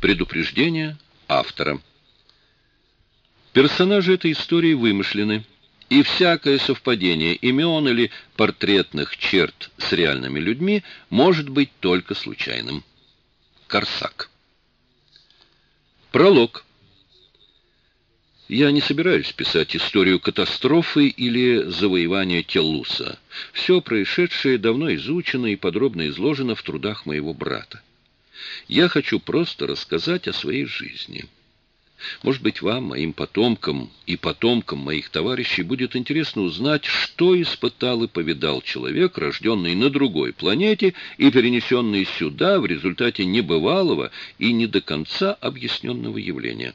Предупреждение автора. Персонажи этой истории вымышлены, и всякое совпадение имен или портретных черт с реальными людьми может быть только случайным. Корсак. Пролог. Я не собираюсь писать историю катастрофы или завоевания Теллуса. Все происшедшее давно изучено и подробно изложено в трудах моего брата. Я хочу просто рассказать о своей жизни. Может быть, вам, моим потомкам и потомкам моих товарищей, будет интересно узнать, что испытал и повидал человек, рожденный на другой планете и перенесенный сюда в результате небывалого и не до конца объясненного явления.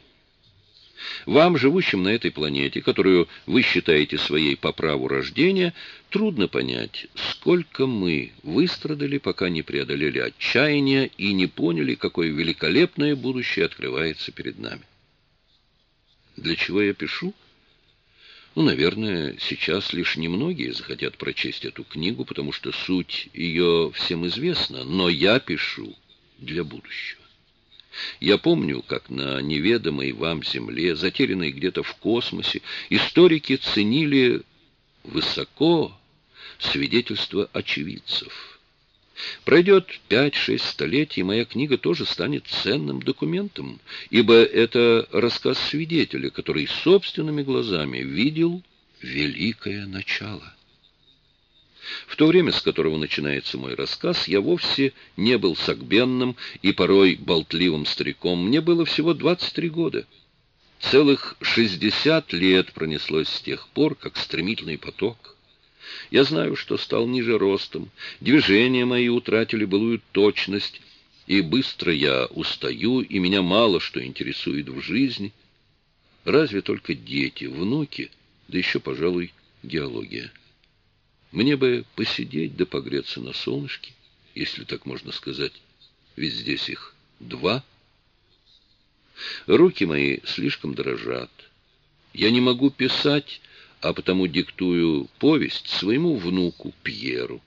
Вам, живущим на этой планете, которую вы считаете своей по праву рождения, трудно понять, сколько мы выстрадали, пока не преодолели отчаяние и не поняли, какое великолепное будущее открывается перед нами. Для чего я пишу? Ну, наверное, сейчас лишь немногие захотят прочесть эту книгу, потому что суть ее всем известна, но я пишу для будущего. Я помню, как на неведомой вам земле, затерянной где-то в космосе, историки ценили высоко свидетельства очевидцев. Пройдет пять-шесть столетий, моя книга тоже станет ценным документом, ибо это рассказ свидетеля, который собственными глазами видел великое начало. В то время, с которого начинается мой рассказ, я вовсе не был сагбенным и порой болтливым стариком. Мне было всего 23 года. Целых 60 лет пронеслось с тех пор, как стремительный поток. Я знаю, что стал ниже ростом, движения мои утратили былую точность, и быстро я устаю, и меня мало что интересует в жизни. Разве только дети, внуки, да еще, пожалуй, геология. Мне бы посидеть да погреться на солнышке, если так можно сказать, ведь здесь их два. Руки мои слишком дрожат. Я не могу писать, а потому диктую повесть своему внуку Пьеру.